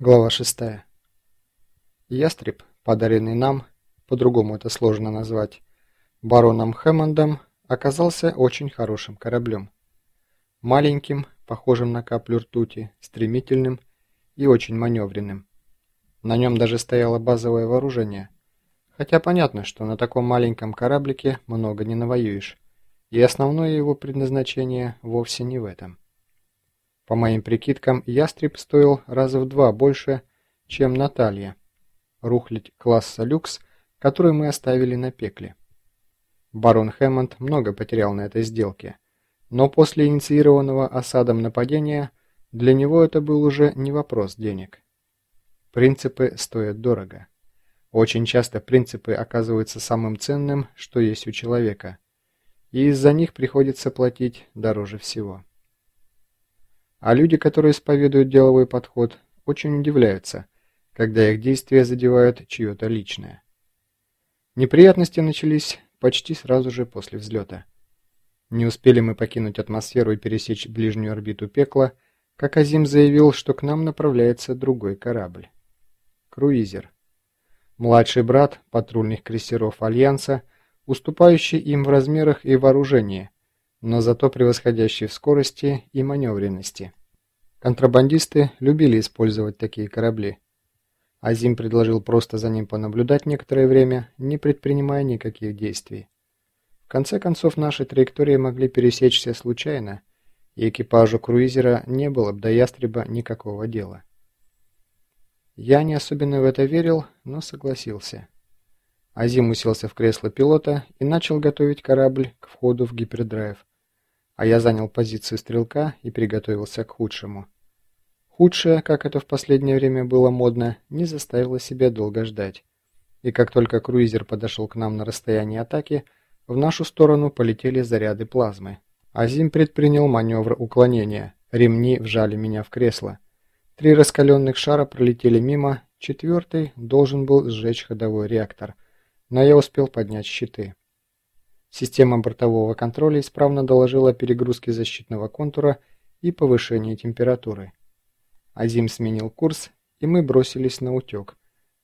Глава 6. Ястреб, подаренный нам, по-другому это сложно назвать, бароном Хэммондом, оказался очень хорошим кораблем. Маленьким, похожим на каплю ртути, стремительным и очень маневренным. На нем даже стояло базовое вооружение. Хотя понятно, что на таком маленьком кораблике много не навоюешь, и основное его предназначение вовсе не в этом. По моим прикидкам, ястреб стоил раза в два больше, чем Наталья. Рухлить класса люкс, который мы оставили на пекле. Барон Хэммонд много потерял на этой сделке, но после инициированного осадом нападения для него это был уже не вопрос денег. Принципы стоят дорого. Очень часто принципы оказываются самым ценным, что есть у человека, и из-за них приходится платить дороже всего. А люди, которые исповедуют деловой подход, очень удивляются, когда их действия задевают чье-то личное. Неприятности начались почти сразу же после взлета. Не успели мы покинуть атмосферу и пересечь ближнюю орбиту пекла, как Азим заявил, что к нам направляется другой корабль. Круизер. Младший брат патрульных крейсеров Альянса, уступающий им в размерах и вооружении, но зато превосходящий в скорости и маневренности. Контрабандисты любили использовать такие корабли. Азим предложил просто за ним понаблюдать некоторое время, не предпринимая никаких действий. В конце концов, наши траектории могли пересечься случайно, и экипажу круизера не было бы до ястреба никакого дела. Я не особенно в это верил, но согласился. Азим уселся в кресло пилота и начал готовить корабль к входу в гипердрайв, а я занял позицию стрелка и приготовился к худшему. Худшее, как это в последнее время было модно, не заставило себя долго ждать. И как только круизер подошел к нам на расстояние атаки, в нашу сторону полетели заряды плазмы. Азим предпринял маневр уклонения. Ремни вжали меня в кресло. Три раскаленных шара пролетели мимо, четвертый должен был сжечь ходовой реактор, но я успел поднять щиты. Система бортового контроля исправно доложила о перегрузке защитного контура и повышении температуры. Азим сменил курс, и мы бросились на утек,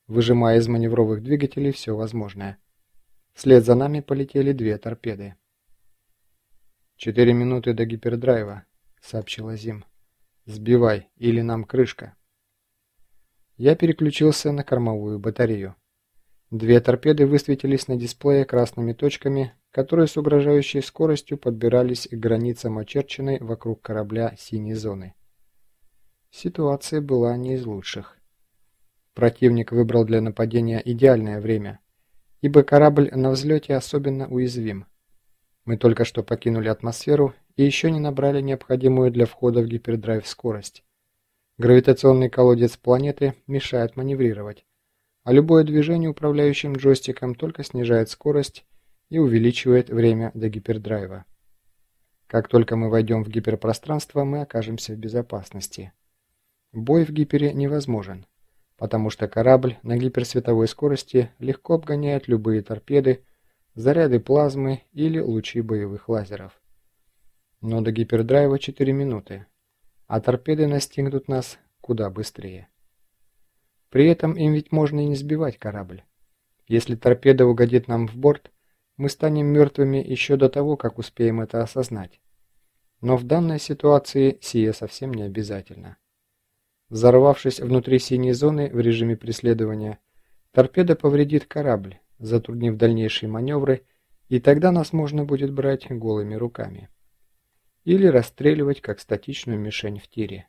выжимая из маневровых двигателей все возможное. Вслед за нами полетели две торпеды. «Четыре минуты до гипердрайва», — сообщил Азим. «Сбивай, или нам крышка». Я переключился на кормовую батарею. Две торпеды высветились на дисплее красными точками, которые с угрожающей скоростью подбирались к границам очерченной вокруг корабля синей зоны. Ситуация была не из лучших. Противник выбрал для нападения идеальное время, ибо корабль на взлете особенно уязвим. Мы только что покинули атмосферу и еще не набрали необходимую для входа в гипердрайв скорость. Гравитационный колодец планеты мешает маневрировать а любое движение управляющим джойстиком только снижает скорость и увеличивает время до гипердрайва. Как только мы войдем в гиперпространство, мы окажемся в безопасности. Бой в гипере невозможен, потому что корабль на гиперсветовой скорости легко обгоняет любые торпеды, заряды плазмы или лучи боевых лазеров. Но до гипердрайва 4 минуты, а торпеды настигнут нас куда быстрее. При этом им ведь можно и не сбивать корабль. Если торпеда угодит нам в борт, мы станем мертвыми еще до того, как успеем это осознать. Но в данной ситуации сие совсем не обязательно. Взорвавшись внутри синей зоны в режиме преследования, торпеда повредит корабль, затруднив дальнейшие маневры, и тогда нас можно будет брать голыми руками. Или расстреливать как статичную мишень в тире.